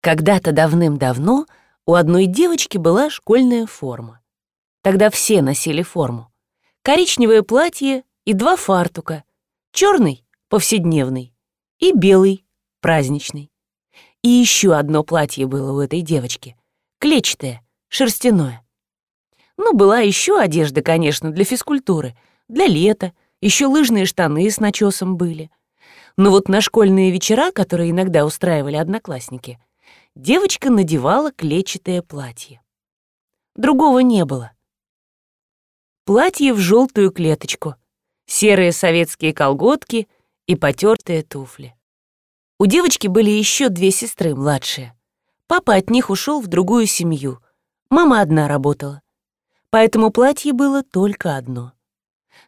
Когда-то давным-давно у одной девочки была школьная форма. Тогда все носили форму. Коричневое платье и два фартука. Черный — повседневный, и белый — праздничный. И еще одно платье было у этой девочки. Клетчатое, шерстяное. Ну, была еще одежда, конечно, для физкультуры, для лета, еще лыжные штаны с начесом были. Но вот на школьные вечера, которые иногда устраивали одноклассники — девочка надевала клетчатое платье. Другого не было. Платье в желтую клеточку, серые советские колготки и потертые туфли. У девочки были еще две сестры младшие. Папа от них ушел в другую семью. Мама одна работала. Поэтому платье было только одно.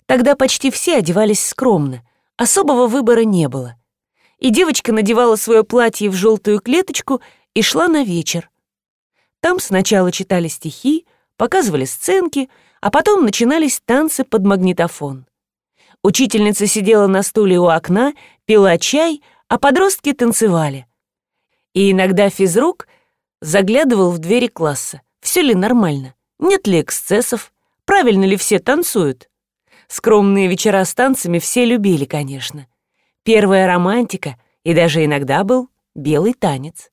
Тогда почти все одевались скромно, особого выбора не было. И девочка надевала свое платье в желтую клеточку и шла на вечер. Там сначала читали стихи, показывали сценки, а потом начинались танцы под магнитофон. Учительница сидела на стуле у окна, пила чай, а подростки танцевали. И иногда физрук заглядывал в двери класса. Все ли нормально? Нет ли эксцессов? Правильно ли все танцуют? Скромные вечера с танцами все любили, конечно. Первая романтика и даже иногда был белый танец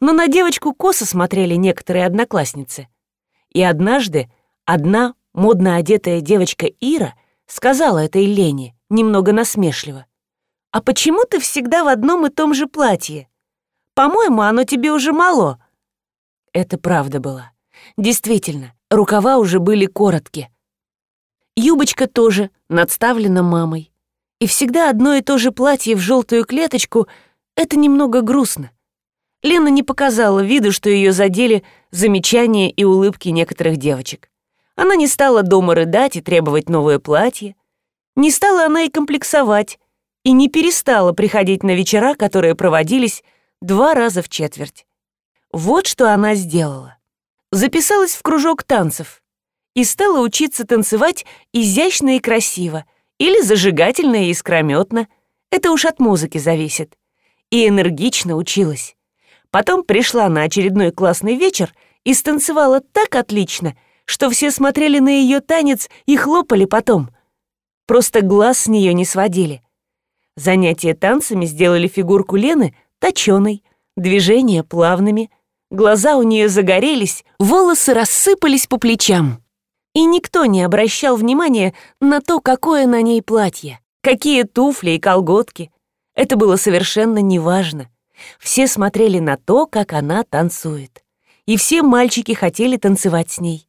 но на девочку косо смотрели некоторые одноклассницы. И однажды одна модно одетая девочка Ира сказала этой Лене, немного насмешливо, «А почему ты всегда в одном и том же платье? По-моему, оно тебе уже мало». Это правда была. Действительно, рукава уже были короткие. Юбочка тоже надставлена мамой. И всегда одно и то же платье в желтую клеточку — это немного грустно. Лена не показала виду, что ее задели замечания и улыбки некоторых девочек. Она не стала дома рыдать и требовать новое платье. Не стала она и комплексовать, и не перестала приходить на вечера, которые проводились два раза в четверть. Вот что она сделала. Записалась в кружок танцев и стала учиться танцевать изящно и красиво, или зажигательно и искрометно. Это уж от музыки зависит. И энергично училась. Потом пришла на очередной классный вечер и станцевала так отлично, что все смотрели на ее танец и хлопали потом. Просто глаз с нее не сводили. Занятия танцами сделали фигурку Лены точеной, движения плавными, глаза у нее загорелись, волосы рассыпались по плечам. И никто не обращал внимания на то, какое на ней платье, какие туфли и колготки. Это было совершенно неважно. Все смотрели на то, как она танцует. И все мальчики хотели танцевать с ней.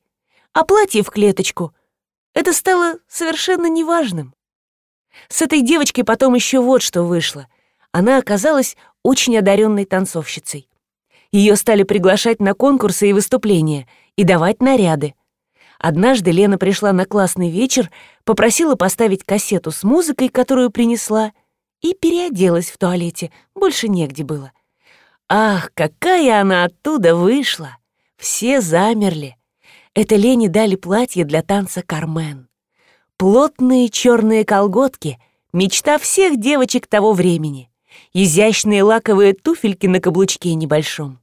А платье в клеточку — это стало совершенно неважным. С этой девочкой потом еще вот что вышло. Она оказалась очень одаренной танцовщицей. Ее стали приглашать на конкурсы и выступления и давать наряды. Однажды Лена пришла на классный вечер, попросила поставить кассету с музыкой, которую принесла, и переоделась в туалете, больше негде было. Ах, какая она оттуда вышла! Все замерли. Это Лене дали платье для танца «Кармен». Плотные черные колготки — мечта всех девочек того времени. Изящные лаковые туфельки на каблучке небольшом.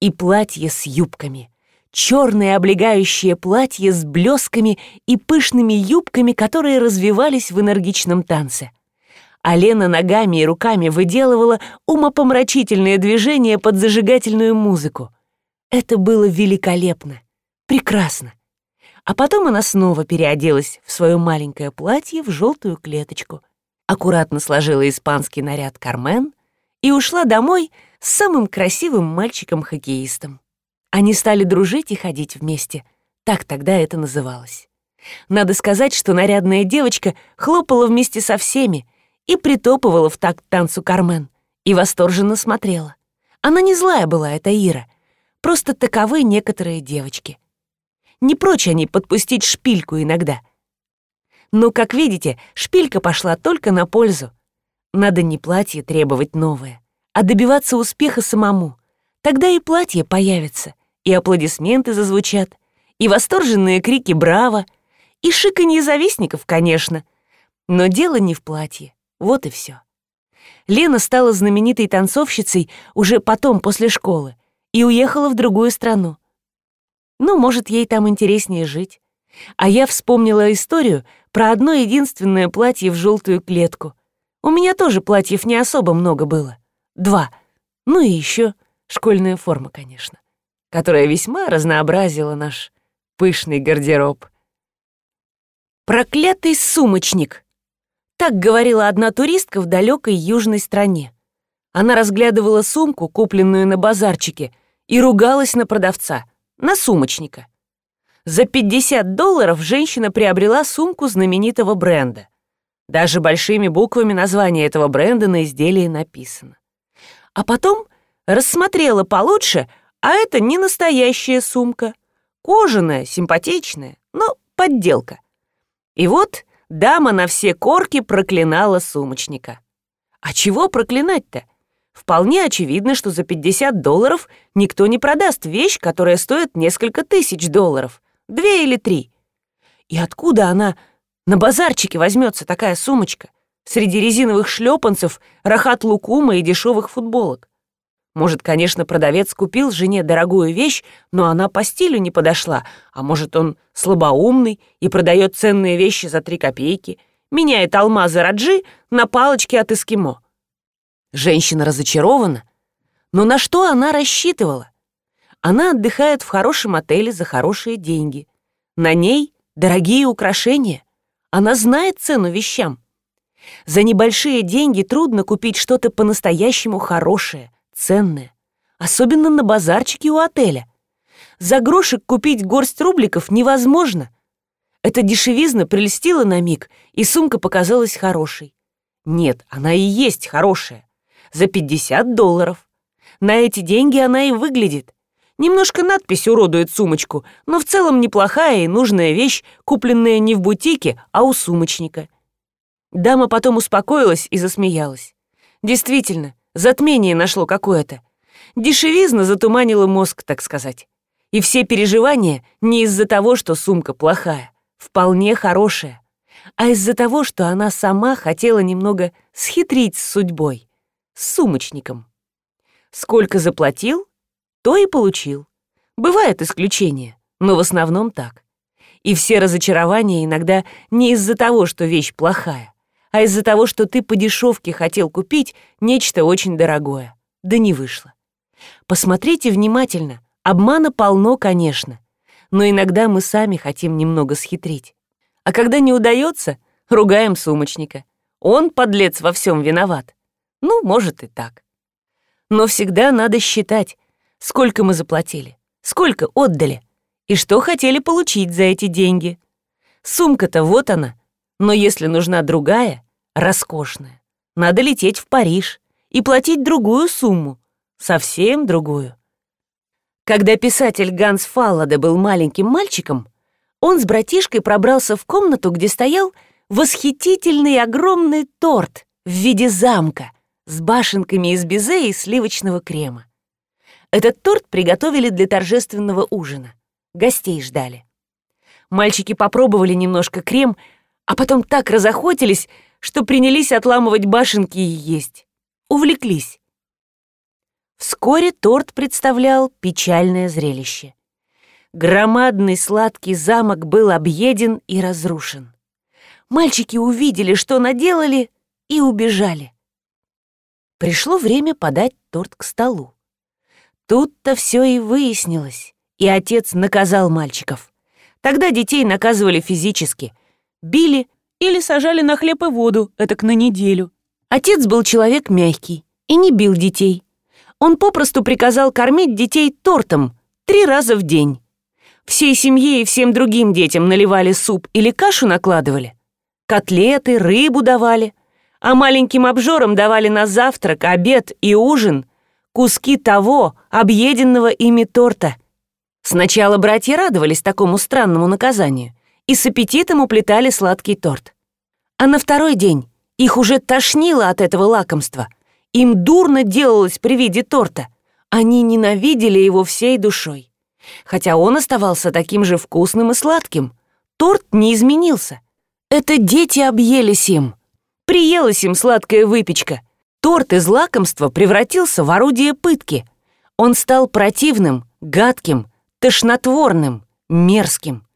И платье с юбками — черное облегающее платье с блесками и пышными юбками, которые развивались в энергичном танце а Лена ногами и руками выделывала умопомрачительные движения под зажигательную музыку. Это было великолепно, прекрасно. А потом она снова переоделась в свое маленькое платье в желтую клеточку, аккуратно сложила испанский наряд Кармен и ушла домой с самым красивым мальчиком-хоккеистом. Они стали дружить и ходить вместе, так тогда это называлось. Надо сказать, что нарядная девочка хлопала вместе со всеми, и притопывала в такт танцу Кармен, и восторженно смотрела. Она не злая была, эта Ира. Просто таковы некоторые девочки. Не прочь они подпустить шпильку иногда. Но, как видите, шпилька пошла только на пользу. Надо не платье требовать новое, а добиваться успеха самому. Тогда и платье появится, и аплодисменты зазвучат, и восторженные крики «Браво!», и шиканье завистников, конечно. Но дело не в платье. Вот и все. Лена стала знаменитой танцовщицей уже потом, после школы, и уехала в другую страну. Ну, может, ей там интереснее жить. А я вспомнила историю про одно единственное платье в желтую клетку. У меня тоже платьев не особо много было. Два. Ну и еще школьная форма, конечно, которая весьма разнообразила наш пышный гардероб. «Проклятый сумочник!» Так говорила одна туристка в далекой южной стране. Она разглядывала сумку, купленную на базарчике, и ругалась на продавца, на сумочника. За 50 долларов женщина приобрела сумку знаменитого бренда. Даже большими буквами название этого бренда на изделии написано. А потом рассмотрела получше, а это не настоящая сумка. Кожаная, симпатичная, но подделка. И вот дама на все корки проклинала сумочника. А чего проклинать-то? Вполне очевидно, что за 50 долларов никто не продаст вещь, которая стоит несколько тысяч долларов. Две или три. И откуда она на базарчике возьмется такая сумочка? Среди резиновых шлепанцев, рахат лукума и дешевых футболок. Может, конечно, продавец купил жене дорогую вещь, но она по стилю не подошла, а может, он слабоумный и продает ценные вещи за три копейки, меняет алмазы Раджи на палочки от эскимо. Женщина разочарована, но на что она рассчитывала? Она отдыхает в хорошем отеле за хорошие деньги. На ней дорогие украшения. Она знает цену вещам. За небольшие деньги трудно купить что-то по-настоящему хорошее, ценное, особенно на базарчике у отеля. За грошек купить горсть рубликов невозможно. Эта дешевизна прельстила на миг, и сумка показалась хорошей. Нет, она и есть хорошая. За 50 долларов. На эти деньги она и выглядит. Немножко надпись уродует сумочку, но в целом неплохая и нужная вещь, купленная не в бутике, а у сумочника. Дама потом успокоилась и засмеялась. Действительно, Затмение нашло какое-то. Дешевизна затуманила мозг, так сказать. И все переживания не из-за того, что сумка плохая, вполне хорошая, а из-за того, что она сама хотела немного схитрить с судьбой, с сумочником. Сколько заплатил, то и получил. Бывают исключения, но в основном так. И все разочарования иногда не из-за того, что вещь плохая, а из-за того, что ты по дешевке хотел купить нечто очень дорогое. Да не вышло. Посмотрите внимательно. Обмана полно, конечно. Но иногда мы сами хотим немного схитрить. А когда не удается, ругаем сумочника. Он, подлец, во всем виноват. Ну, может и так. Но всегда надо считать, сколько мы заплатили, сколько отдали и что хотели получить за эти деньги. Сумка-то вот она, но если нужна другая, роскошная. Надо лететь в Париж и платить другую сумму, совсем другую. Когда писатель Ганс Фалладе был маленьким мальчиком, он с братишкой пробрался в комнату, где стоял восхитительный огромный торт в виде замка с башенками из безе и сливочного крема. Этот торт приготовили для торжественного ужина. Гостей ждали. Мальчики попробовали немножко крем, а потом так разохотились, что принялись отламывать башенки и есть. Увлеклись. Вскоре торт представлял печальное зрелище. Громадный сладкий замок был объеден и разрушен. Мальчики увидели, что наделали, и убежали. Пришло время подать торт к столу. Тут-то все и выяснилось, и отец наказал мальчиков. Тогда детей наказывали физически, били или сажали на хлеб и воду, этак на неделю. Отец был человек мягкий и не бил детей. Он попросту приказал кормить детей тортом три раза в день. Всей семье и всем другим детям наливали суп или кашу накладывали. Котлеты, рыбу давали. А маленьким обжорам давали на завтрак, обед и ужин куски того, объеденного ими торта. Сначала братья радовались такому странному наказанию и с аппетитом уплетали сладкий торт. А на второй день их уже тошнило от этого лакомства. Им дурно делалось при виде торта. Они ненавидели его всей душой. Хотя он оставался таким же вкусным и сладким. Торт не изменился. Это дети объелись им. Приелась им сладкая выпечка. Торт из лакомства превратился в орудие пытки. Он стал противным, гадким, тошнотворным, мерзким.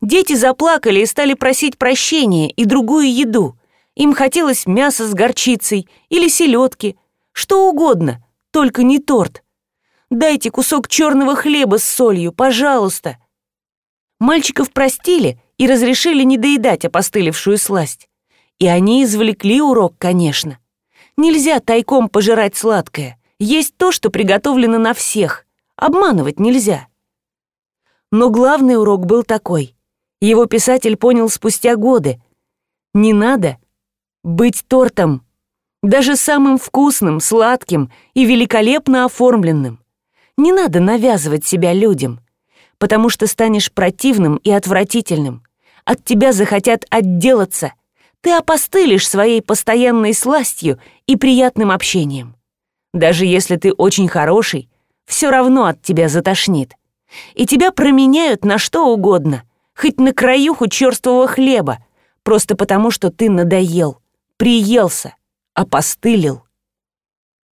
Дети заплакали и стали просить прощения и другую еду. Им хотелось мяса с горчицей или селедки, что угодно, только не торт. Дайте кусок черного хлеба с солью, пожалуйста. Мальчиков простили и разрешили не доедать опостылевшую сласть. И они извлекли урок, конечно. Нельзя тайком пожирать сладкое. Есть то, что приготовлено на всех. Обманывать нельзя. Но главный урок был такой. Его писатель понял спустя годы. Не надо быть тортом. Даже самым вкусным, сладким и великолепно оформленным. Не надо навязывать себя людям, потому что станешь противным и отвратительным. От тебя захотят отделаться. Ты опостылишь своей постоянной сластью и приятным общением. Даже если ты очень хороший, все равно от тебя затошнит. И тебя променяют на что угодно, хоть на краюху черствого хлеба, просто потому что ты надоел, приелся, опостылил.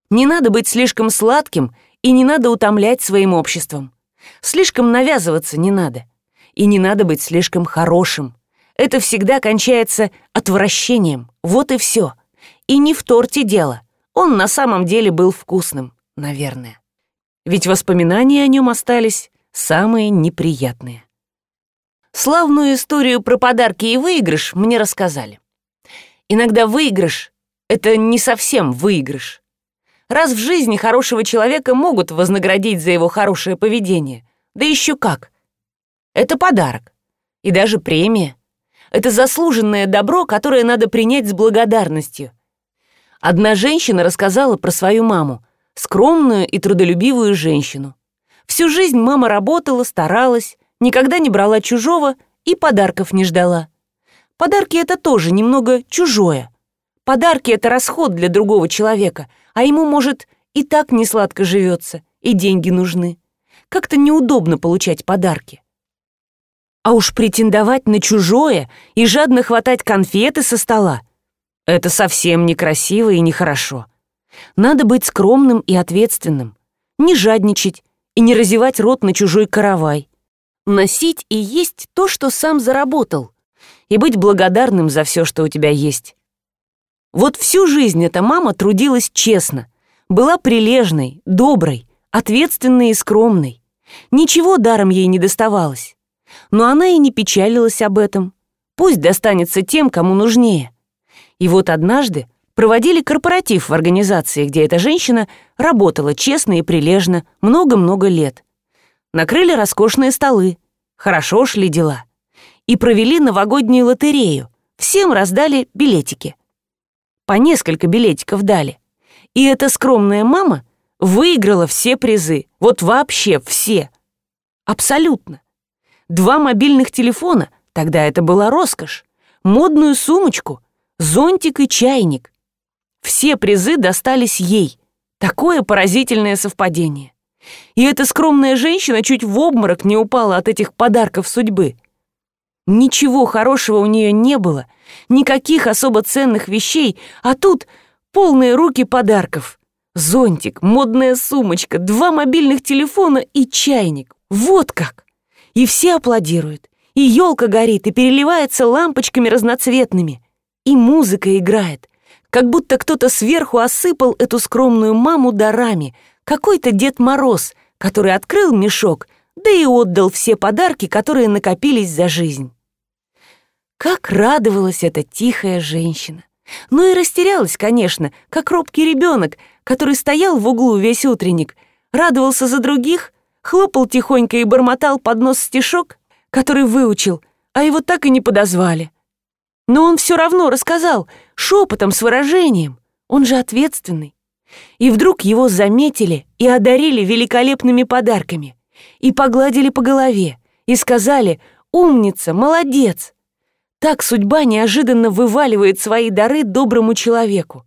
Не надо быть слишком сладким и не надо утомлять своим обществом. Слишком навязываться не надо. И не надо быть слишком хорошим. Это всегда кончается отвращением. Вот и все. И не в торте дело. Он на самом деле был вкусным, наверное. Ведь воспоминания о нем остались самые неприятные. Славную историю про подарки и выигрыш мне рассказали. Иногда выигрыш — это не совсем выигрыш. Раз в жизни хорошего человека могут вознаградить за его хорошее поведение. Да еще как. Это подарок. И даже премия. Это заслуженное добро, которое надо принять с благодарностью. Одна женщина рассказала про свою маму, скромную и трудолюбивую женщину. Всю жизнь мама работала, старалась, никогда не брала чужого и подарков не ждала. Подарки — это тоже немного чужое. Подарки — это расход для другого человека, а ему, может, и так не сладко живется, и деньги нужны. Как-то неудобно получать подарки. А уж претендовать на чужое и жадно хватать конфеты со стола — это совсем некрасиво и нехорошо. Надо быть скромным и ответственным, не жадничать, и не разевать рот на чужой каравай. Носить и есть то, что сам заработал, и быть благодарным за все, что у тебя есть. Вот всю жизнь эта мама трудилась честно, была прилежной, доброй, ответственной и скромной. Ничего даром ей не доставалось. Но она и не печалилась об этом. Пусть достанется тем, кому нужнее. И вот однажды проводили корпоратив в организации, где эта женщина работала честно и прилежно много-много лет. Накрыли роскошные столы, хорошо шли дела. И провели новогоднюю лотерею, всем раздали билетики. По несколько билетиков дали. И эта скромная мама выиграла все призы, вот вообще все. Абсолютно. Два мобильных телефона, тогда это была роскошь, модную сумочку, зонтик и чайник, все призы достались ей. Такое поразительное совпадение. И эта скромная женщина чуть в обморок не упала от этих подарков судьбы. Ничего хорошего у нее не было, никаких особо ценных вещей, а тут полные руки подарков. Зонтик, модная сумочка, два мобильных телефона и чайник. Вот как! И все аплодируют. И елка горит, и переливается лампочками разноцветными. И музыка играет как будто кто-то сверху осыпал эту скромную маму дарами, какой-то Дед Мороз, который открыл мешок, да и отдал все подарки, которые накопились за жизнь. Как радовалась эта тихая женщина. Ну и растерялась, конечно, как робкий ребенок, который стоял в углу весь утренник, радовался за других, хлопал тихонько и бормотал под нос стишок, который выучил, а его так и не подозвали. Но он все равно рассказал, шепотом, с выражением. Он же ответственный. И вдруг его заметили и одарили великолепными подарками. И погладили по голове. И сказали «Умница, молодец!» Так судьба неожиданно вываливает свои дары доброму человеку.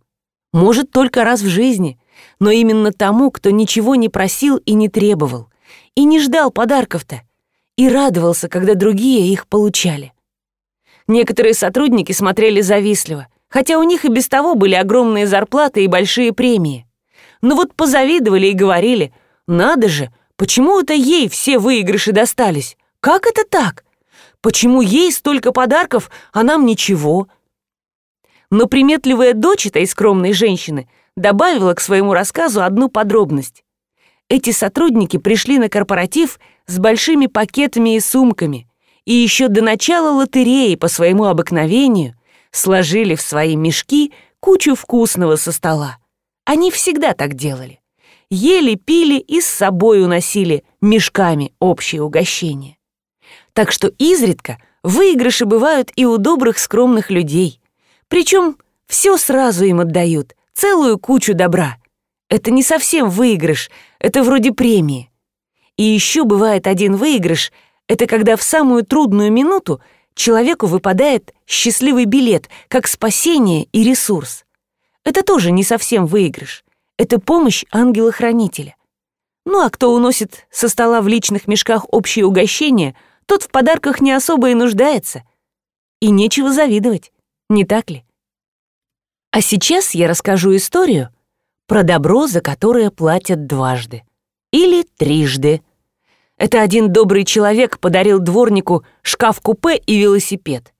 Может, только раз в жизни, но именно тому, кто ничего не просил и не требовал, и не ждал подарков-то, и радовался, когда другие их получали. Некоторые сотрудники смотрели завистливо, хотя у них и без того были огромные зарплаты и большие премии. Но вот позавидовали и говорили, надо же, почему это ей все выигрыши достались? Как это так? Почему ей столько подарков, а нам ничего? Но приметливая дочь этой скромной женщины добавила к своему рассказу одну подробность. Эти сотрудники пришли на корпоратив с большими пакетами и сумками и еще до начала лотереи по своему обыкновению сложили в свои мешки кучу вкусного со стола. Они всегда так делали. Ели, пили и с собой уносили мешками общее угощение. Так что изредка выигрыши бывают и у добрых скромных людей. Причем все сразу им отдают, целую кучу добра. Это не совсем выигрыш, это вроде премии. И еще бывает один выигрыш, это когда в самую трудную минуту человеку выпадает счастливый билет, как спасение и ресурс. Это тоже не совсем выигрыш. Это помощь ангела-хранителя. Ну а кто уносит со стола в личных мешках общее угощение, тот в подарках не особо и нуждается. И нечего завидовать, не так ли? А сейчас я расскажу историю про добро, за которое платят дважды. Или трижды. Это один добрый человек подарил дворнику шкаф-купе и велосипед.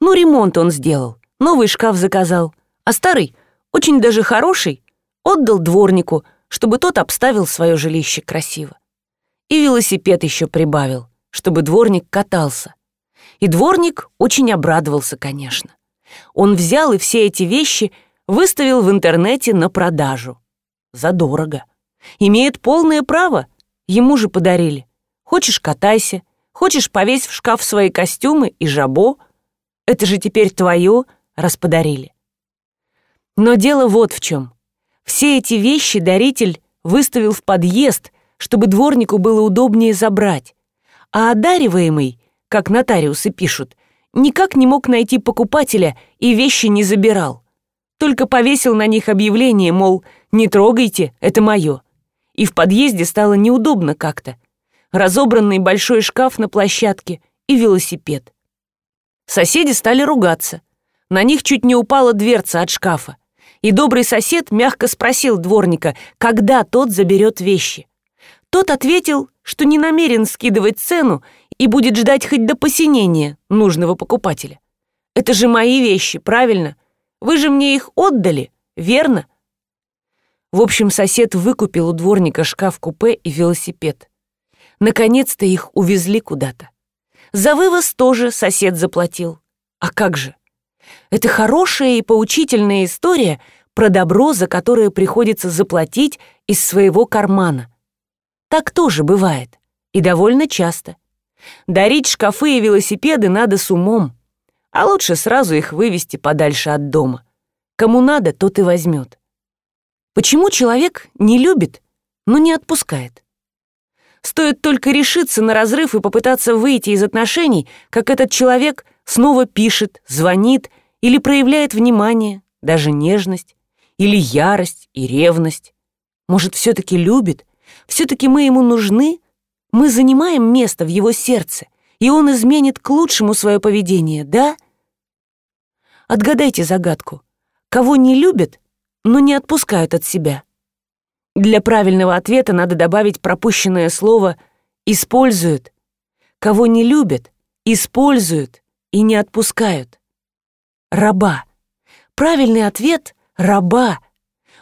Ну, ремонт он сделал, новый шкаф заказал, а старый, очень даже хороший, отдал дворнику, чтобы тот обставил свое жилище красиво. И велосипед еще прибавил, чтобы дворник катался. И дворник очень обрадовался, конечно. Он взял и все эти вещи выставил в интернете на продажу. Задорого. Имеет полное право, ему же подарили. Хочешь, катайся, хочешь, повесь в шкаф свои костюмы и жабо. Это же теперь твое, раз подарили. Но дело вот в чем. Все эти вещи даритель выставил в подъезд, чтобы дворнику было удобнее забрать. А одариваемый, как нотариусы пишут, никак не мог найти покупателя и вещи не забирал. Только повесил на них объявление, мол, не трогайте, это мое. И в подъезде стало неудобно как-то. Разобранный большой шкаф на площадке и велосипед. Соседи стали ругаться. На них чуть не упала дверца от шкафа и добрый сосед мягко спросил дворника, когда тот заберет вещи. Тот ответил, что не намерен скидывать цену и будет ждать хоть до посинения нужного покупателя. «Это же мои вещи, правильно? Вы же мне их отдали, верно?» В общем, сосед выкупил у дворника шкаф-купе и велосипед. Наконец-то их увезли куда-то. За вывоз тоже сосед заплатил. А как же? Это хорошая и поучительная история про добро, за которое приходится заплатить из своего кармана. Так тоже бывает. И довольно часто. Дарить шкафы и велосипеды надо с умом. А лучше сразу их вывести подальше от дома. Кому надо, тот и возьмет. Почему человек не любит, но не отпускает? Стоит только решиться на разрыв и попытаться выйти из отношений, как этот человек снова пишет, звонит или проявляет внимание, даже нежность, или ярость и ревность. Может, все-таки любит, все-таки мы ему нужны, мы занимаем место в его сердце, и он изменит к лучшему свое поведение, да? Отгадайте загадку. Кого не любят, но не отпускают от себя? Для правильного ответа надо добавить пропущенное слово «используют». Кого не любят, используют и не отпускают. Раба. Правильный ответ — раба.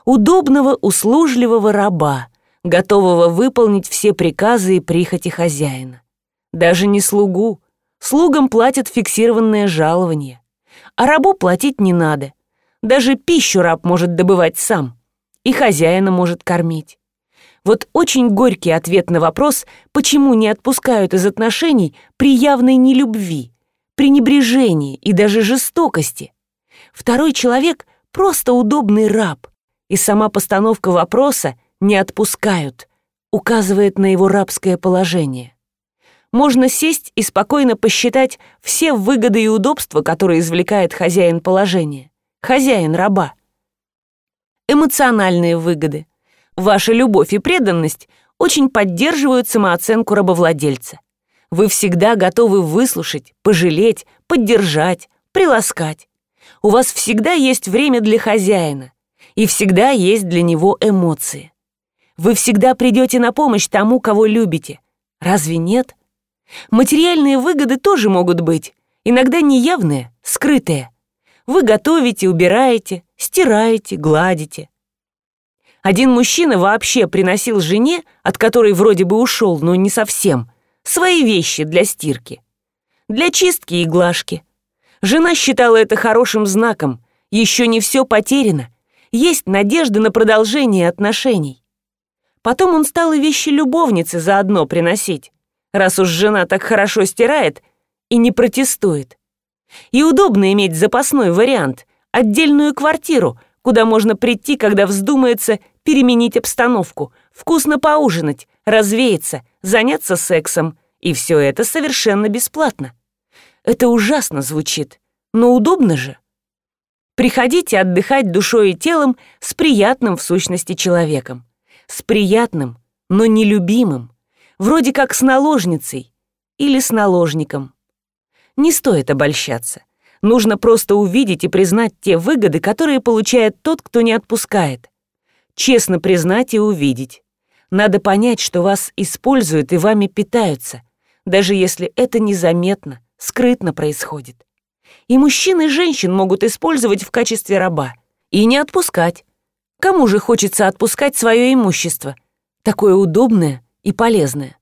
Удобного, услужливого раба, готового выполнить все приказы и прихоти хозяина. Даже не слугу. Слугам платят фиксированное жалование. А рабу платить не надо. Даже пищу раб может добывать сам. И хозяина может кормить. Вот очень горький ответ на вопрос, почему не отпускают из отношений при явной нелюбви пренебрежении и даже жестокости. Второй человек — просто удобный раб, и сама постановка вопроса «не отпускают» указывает на его рабское положение. Можно сесть и спокойно посчитать все выгоды и удобства, которые извлекает хозяин положения, хозяин раба. Эмоциональные выгоды. Ваша любовь и преданность очень поддерживают самооценку рабовладельца. Вы всегда готовы выслушать, пожалеть, поддержать, приласкать. У вас всегда есть время для хозяина, и всегда есть для него эмоции. Вы всегда придете на помощь тому, кого любите. Разве нет? Материальные выгоды тоже могут быть, иногда неявные, скрытые. Вы готовите, убираете, стираете, гладите. Один мужчина вообще приносил жене, от которой вроде бы ушел, но не совсем, свои вещи для стирки. Для чистки и глажки. Жена считала это хорошим знаком. Еще не все потеряно. Есть надежда на продолжение отношений. Потом он стал и вещи любовницы заодно приносить, раз уж жена так хорошо стирает и не протестует. И удобно иметь запасной вариант, отдельную квартиру, куда можно прийти, когда вздумается переменить обстановку, вкусно поужинать, развеяться, заняться сексом, и все это совершенно бесплатно. Это ужасно звучит, но удобно же. Приходите отдыхать душой и телом с приятным в сущности человеком. С приятным, но нелюбимым, вроде как с наложницей или с наложником. Не стоит обольщаться. Нужно просто увидеть и признать те выгоды, которые получает тот, кто не отпускает. Честно признать и увидеть. Надо понять, что вас используют и вами питаются, даже если это незаметно, скрытно происходит. И мужчин и женщин могут использовать в качестве раба. И не отпускать. Кому же хочется отпускать свое имущество? Такое удобное и полезное.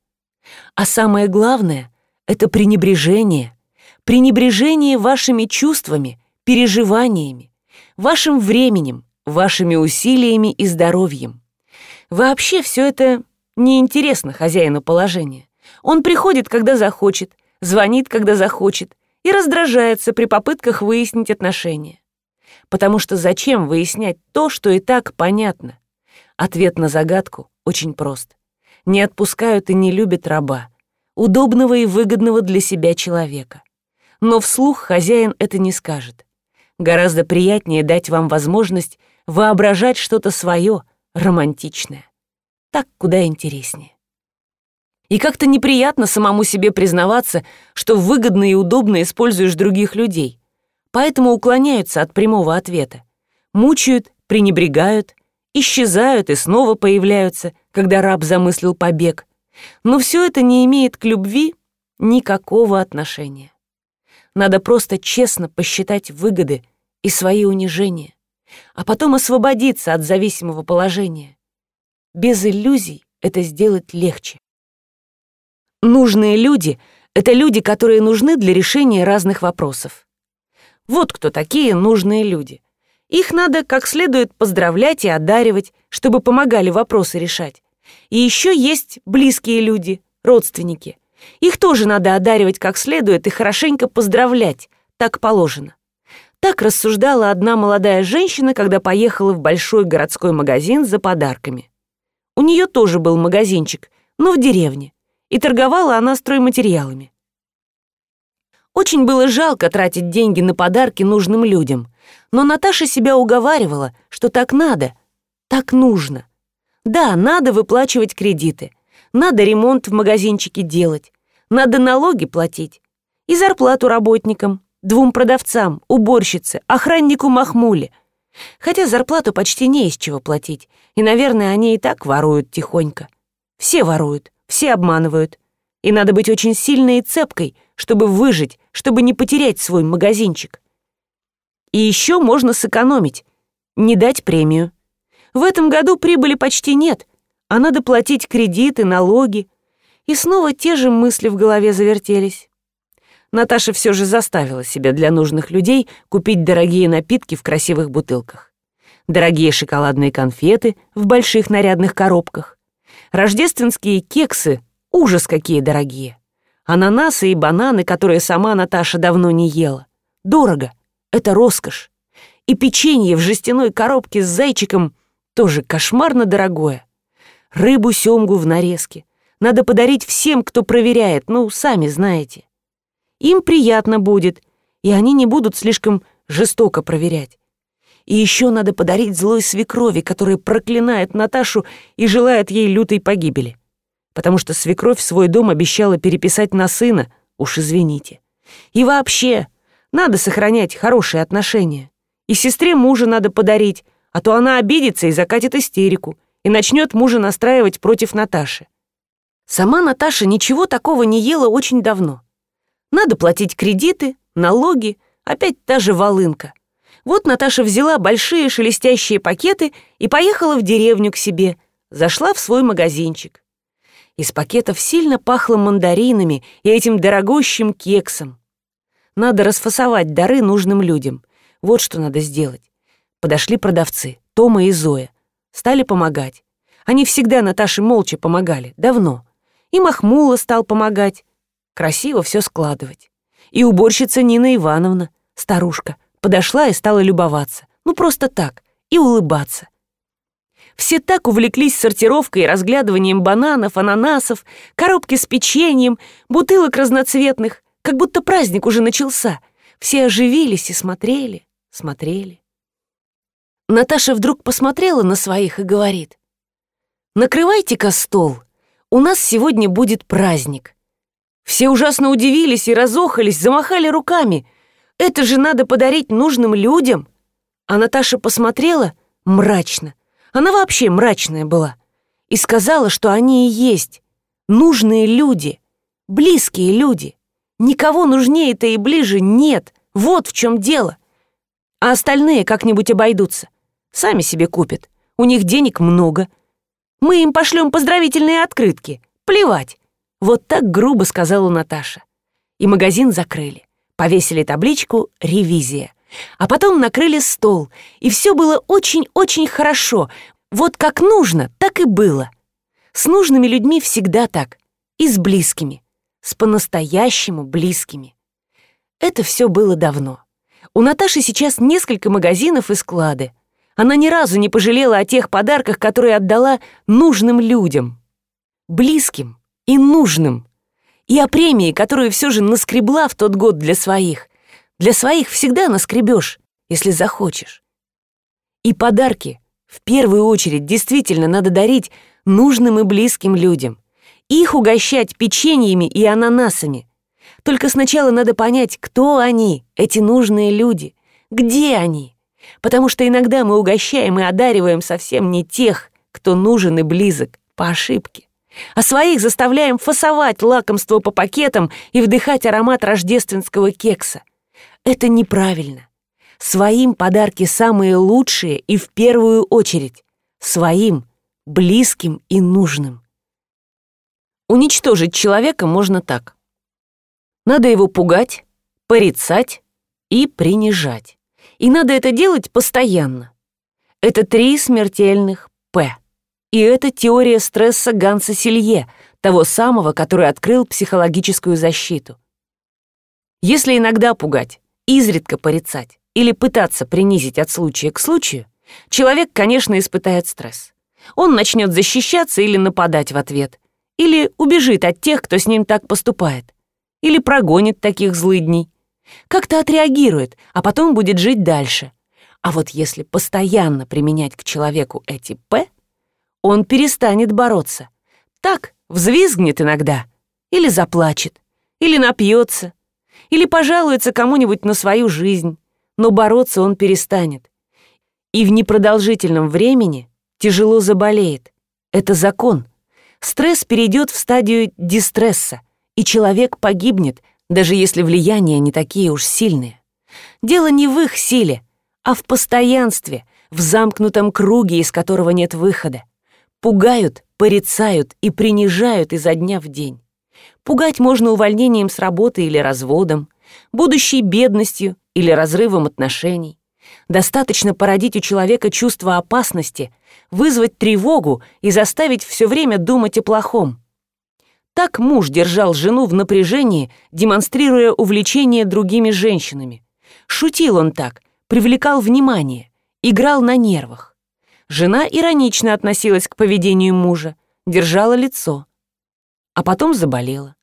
А самое главное — это пренебрежение. Пренебрежение вашими чувствами, переживаниями, вашим временем, вашими усилиями и здоровьем. Вообще все это неинтересно хозяину положения. Он приходит, когда захочет, звонит, когда захочет, и раздражается при попытках выяснить отношения. Потому что зачем выяснять то, что и так понятно? Ответ на загадку очень прост. Не отпускают и не любят раба, удобного и выгодного для себя человека. Но вслух хозяин это не скажет. Гораздо приятнее дать вам возможность воображать что-то свое, романтичное. Так куда интереснее. И как-то неприятно самому себе признаваться, что выгодно и удобно используешь других людей. Поэтому уклоняются от прямого ответа. Мучают, пренебрегают, исчезают и снова появляются, когда раб замыслил побег. Но все это не имеет к любви никакого отношения. Надо просто честно посчитать выгоды и свои унижения а потом освободиться от зависимого положения. Без иллюзий это сделать легче. Нужные люди — это люди, которые нужны для решения разных вопросов. Вот кто такие нужные люди. Их надо как следует поздравлять и одаривать, чтобы помогали вопросы решать. И еще есть близкие люди, родственники. Их тоже надо одаривать как следует и хорошенько поздравлять, так положено. Так рассуждала одна молодая женщина, когда поехала в большой городской магазин за подарками. У нее тоже был магазинчик, но в деревне, и торговала она стройматериалами. Очень было жалко тратить деньги на подарки нужным людям, но Наташа себя уговаривала, что так надо, так нужно. Да, надо выплачивать кредиты, надо ремонт в магазинчике делать, надо налоги платить и зарплату работникам, двум продавцам, уборщице, охраннику Махмуле. Хотя зарплату почти не из чего платить, и, наверное, они и так воруют тихонько. Все воруют, все обманывают. И надо быть очень сильной и цепкой, чтобы выжить, чтобы не потерять свой магазинчик. И еще можно сэкономить, не дать премию. В этом году прибыли почти нет, а надо платить кредиты, налоги. И снова те же мысли в голове завертелись. Наташа все же заставила себя для нужных людей купить дорогие напитки в красивых бутылках. Дорогие шоколадные конфеты в больших нарядных коробках. Рождественские кексы — ужас какие дорогие. Ананасы и бананы, которые сама Наташа давно не ела. Дорого. Это роскошь. И печенье в жестяной коробке с зайчиком тоже кошмарно дорогое. Рыбу-семгу в нарезке. Надо подарить всем, кто проверяет, ну, сами знаете. Им приятно будет, и они не будут слишком жестоко проверять. И еще надо подарить злой свекрови, которая проклинает Наташу и желает ей лютой погибели. Потому что свекровь свой дом обещала переписать на сына, уж извините. И вообще, надо сохранять хорошие отношения. И сестре мужа надо подарить, а то она обидится и закатит истерику, и начнет мужа настраивать против Наташи. Сама Наташа ничего такого не ела очень давно. Надо платить кредиты, налоги, опять та же волынка. Вот Наташа взяла большие шелестящие пакеты и поехала в деревню к себе, зашла в свой магазинчик. Из пакетов сильно пахло мандаринами и этим дорогущим кексом. Надо расфасовать дары нужным людям. Вот что надо сделать. Подошли продавцы, Тома и Зоя. Стали помогать. Они всегда Наташе молча помогали, давно. И Махмула стал помогать. Красиво все складывать. И уборщица Нина Ивановна, старушка, подошла и стала любоваться. Ну, просто так. И улыбаться. Все так увлеклись сортировкой и разглядыванием бананов, ананасов, коробки с печеньем, бутылок разноцветных, как будто праздник уже начался. Все оживились и смотрели, смотрели. Наташа вдруг посмотрела на своих и говорит. «Накрывайте-ка стол, у нас сегодня будет праздник». Все ужасно удивились и разохались, замахали руками. «Это же надо подарить нужным людям!» А Наташа посмотрела мрачно, она вообще мрачная была. И сказала, что они и есть. Нужные люди. Близкие люди. Никого нужнее-то и ближе нет. Вот в чем дело. А остальные как-нибудь обойдутся. Сами себе купят. У них денег много. Мы им пошлем поздравительные открытки. Плевать. Вот так грубо сказала Наташа. И магазин закрыли. Повесили табличку «Ревизия». А потом накрыли стол, и все было очень-очень хорошо. Вот как нужно, так и было. С нужными людьми всегда так. И с близкими. С по-настоящему близкими. Это все было давно. У Наташи сейчас несколько магазинов и склады. Она ни разу не пожалела о тех подарках, которые отдала нужным людям. Близким и нужным. И о премии, которую все же наскребла в тот год для своих. Для своих всегда наскребешь, если захочешь. И подарки в первую очередь действительно надо дарить нужным и близким людям. Их угощать печеньями и ананасами. Только сначала надо понять, кто они, эти нужные люди, где они. Потому что иногда мы угощаем и одариваем совсем не тех, кто нужен и близок, по ошибке. А своих заставляем фасовать лакомство по пакетам и вдыхать аромат рождественского кекса. Это неправильно. Своим подарки самые лучшие и в первую очередь. Своим, близким и нужным. Уничтожить человека можно так. Надо его пугать, порицать и принижать. И надо это делать постоянно. Это три смертельных «П». И это теория стресса Ганса Силье, того самого, который открыл психологическую защиту. Если иногда пугать, изредка порицать или пытаться принизить от случая к случаю, человек, конечно, испытает стресс. Он начнет защищаться или нападать в ответ, или убежит от тех, кто с ним так поступает, или прогонит таких злыдней, как-то отреагирует, а потом будет жить дальше. А вот если постоянно применять к человеку эти «П», он перестанет бороться. Так, взвизгнет иногда, или заплачет, или напьется, или пожалуется кому-нибудь на свою жизнь, но бороться он перестанет. И в непродолжительном времени тяжело заболеет. Это закон. Стресс перейдет в стадию дистресса, и человек погибнет, даже если влияния не такие уж сильные. Дело не в их силе, а в постоянстве, в замкнутом круге, из которого нет выхода. Пугают, порицают и принижают изо дня в день. Пугать можно увольнением с работы или разводом, будущей бедностью или разрывом отношений. Достаточно породить у человека чувство опасности, вызвать тревогу и заставить все время думать о плохом. Так муж держал жену в напряжении, демонстрируя увлечение другими женщинами. Шутил он так, привлекал внимание, играл на нервах. Жена иронично относилась к поведению мужа, держала лицо а потом заболела.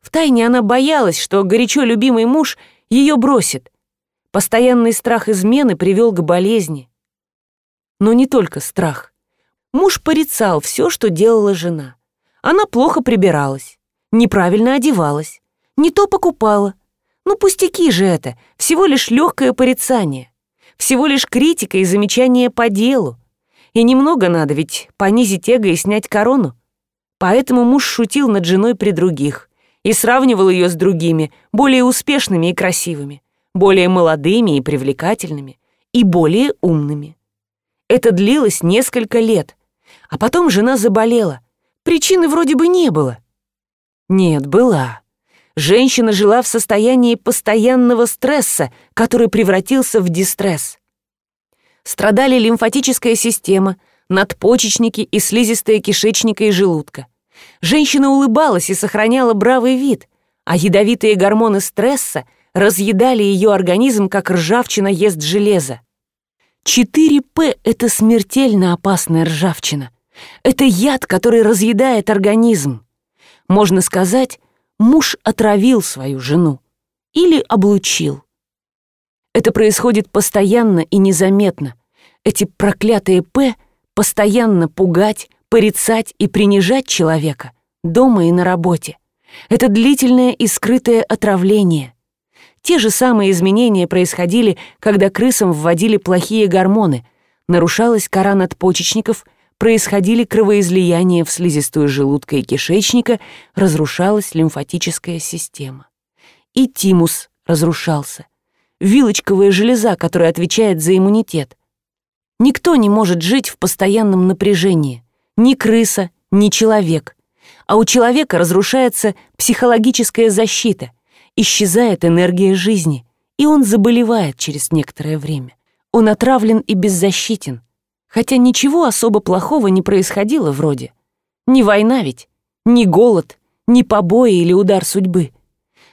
Втайне она боялась, что горячо любимый муж ее бросит. Постоянный страх измены привел к болезни. Но не только страх. Муж порицал все, что делала жена. Она плохо прибиралась, неправильно одевалась, не то покупала. Ну пустяки же это, всего лишь легкое порицание. Всего лишь критика и замечание по делу. И немного надо ведь понизить эго и снять корону. Поэтому муж шутил над женой при других и сравнивал ее с другими, более успешными и красивыми, более молодыми и привлекательными, и более умными. Это длилось несколько лет, а потом жена заболела. Причины вроде бы не было. Нет, была. Женщина жила в состоянии постоянного стресса, который превратился в дистресс. Страдали лимфатическая система, надпочечники и слизистая кишечника и желудка. Женщина улыбалась и сохраняла бравый вид, а ядовитые гормоны стресса разъедали ее организм, как ржавчина ест железо. 4П — это смертельно опасная ржавчина. Это яд, который разъедает организм. Можно сказать, муж отравил свою жену или облучил. Это происходит постоянно и незаметно. Эти проклятые «П» постоянно пугать, порицать и принижать человека дома и на работе. Это длительное и скрытое отравление. Те же самые изменения происходили, когда крысам вводили плохие гормоны, нарушалась кора надпочечников, происходили кровоизлияния в слизистую желудка и кишечника, разрушалась лимфатическая система. И тимус разрушался. Вилочковая железа, которая отвечает за иммунитет. Никто не может жить в постоянном напряжении. Ни крыса, ни человек. А у человека разрушается психологическая защита, исчезает энергия жизни, и он заболевает через некоторое время. Он отравлен и беззащитен, хотя ничего особо плохого не происходило вроде. Ни война ведь, ни голод, ни побои или удар судьбы.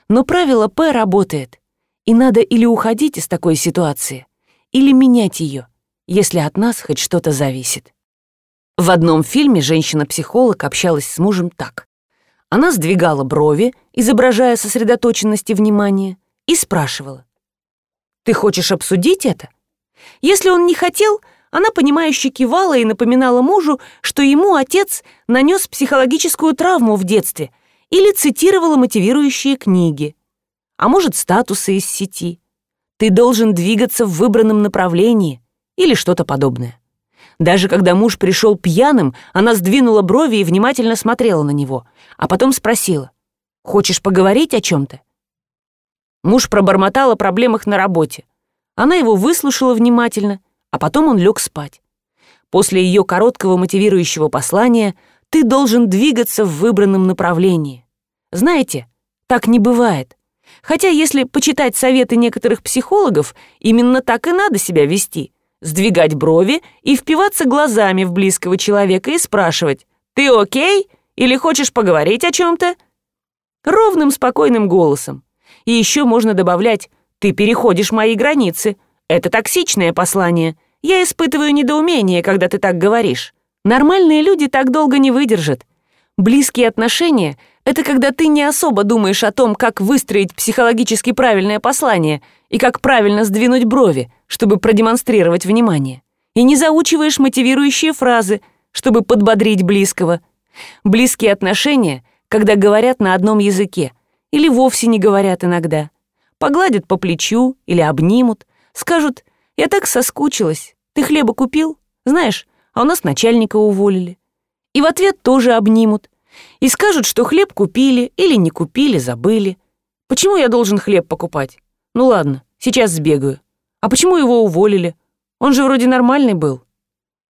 Но правило П работает, и надо или уходить из такой ситуации, или менять ее — если от нас хоть что-то зависит. В одном фильме женщина-психолог общалась с мужем так. Она сдвигала брови, изображая сосредоточенность и внимание, и спрашивала. «Ты хочешь обсудить это?» Если он не хотел, она, понимающе кивала и напоминала мужу, что ему отец нанес психологическую травму в детстве или цитировала мотивирующие книги. А может, статусы из сети. Ты должен двигаться в выбранном направлении, или что-то подобное. Даже когда муж пришел пьяным, она сдвинула брови и внимательно смотрела на него, а потом спросила, «Хочешь поговорить о чем-то?» Муж пробормотал о проблемах на работе. Она его выслушала внимательно, а потом он лег спать. После ее короткого мотивирующего послания ты должен двигаться в выбранном направлении. Знаете, так не бывает. Хотя если почитать советы некоторых психологов, именно так и надо себя вести сдвигать брови и впиваться глазами в близкого человека и спрашивать «Ты окей? Или хочешь поговорить о чем-то?» Ровным, спокойным голосом. И еще можно добавлять «Ты переходишь мои границы. Это токсичное послание. Я испытываю недоумение, когда ты так говоришь. Нормальные люди так долго не выдержат. Близкие отношения — это когда ты не особо думаешь о том, как выстроить психологически правильное послание и как правильно сдвинуть брови, чтобы продемонстрировать внимание. И не заучиваешь мотивирующие фразы, чтобы подбодрить близкого. Близкие отношения, когда говорят на одном языке, или вовсе не говорят иногда. Погладят по плечу или обнимут, скажут «Я так соскучилась, ты хлеба купил? Знаешь, а у нас начальника уволили». И в ответ тоже обнимут, и скажут, что хлеб купили или не купили, забыли. Почему я должен хлеб покупать? Ну ладно, сейчас сбегаю. А почему его уволили? Он же вроде нормальный был.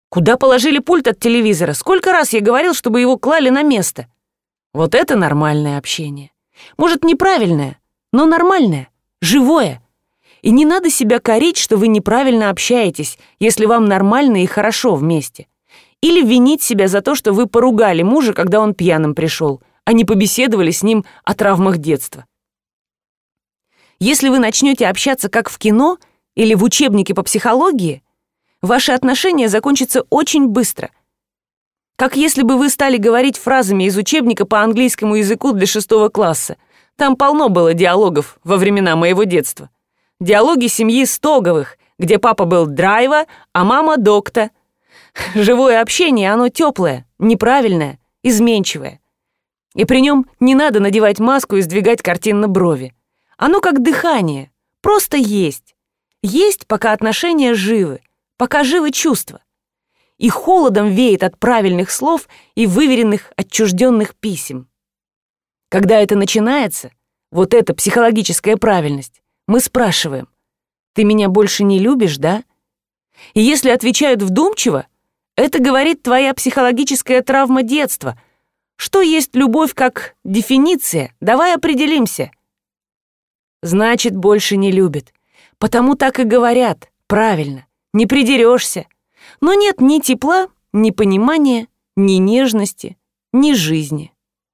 Куда положили пульт от телевизора? Сколько раз я говорил, чтобы его клали на место? Вот это нормальное общение. Может, неправильное, но нормальное, живое. И не надо себя корить, что вы неправильно общаетесь, если вам нормально и хорошо вместе. Или винить себя за то, что вы поругали мужа, когда он пьяным пришел, а не побеседовали с ним о травмах детства. Если вы начнете общаться как в кино или в учебнике по психологии, ваши отношения закончатся очень быстро. Как если бы вы стали говорить фразами из учебника по английскому языку для шестого класса. Там полно было диалогов во времена моего детства. Диалоги семьи Стоговых, где папа был драйва, а мама докта – Живое общение, оно теплое, неправильное, изменчивое. И при нем не надо надевать маску и сдвигать картинно брови. Оно как дыхание, просто есть. Есть, пока отношения живы, пока живы чувства. И холодом веет от правильных слов и выверенных отчужденных писем. Когда это начинается, вот эта психологическая правильность, мы спрашиваем, «Ты меня больше не любишь, да?» И если отвечают вдумчиво, это говорит твоя психологическая травма детства. Что есть любовь как дефиниция? Давай определимся. Значит, больше не любит. Потому так и говорят. Правильно. Не придерешься. Но нет ни тепла, ни понимания, ни нежности, ни жизни.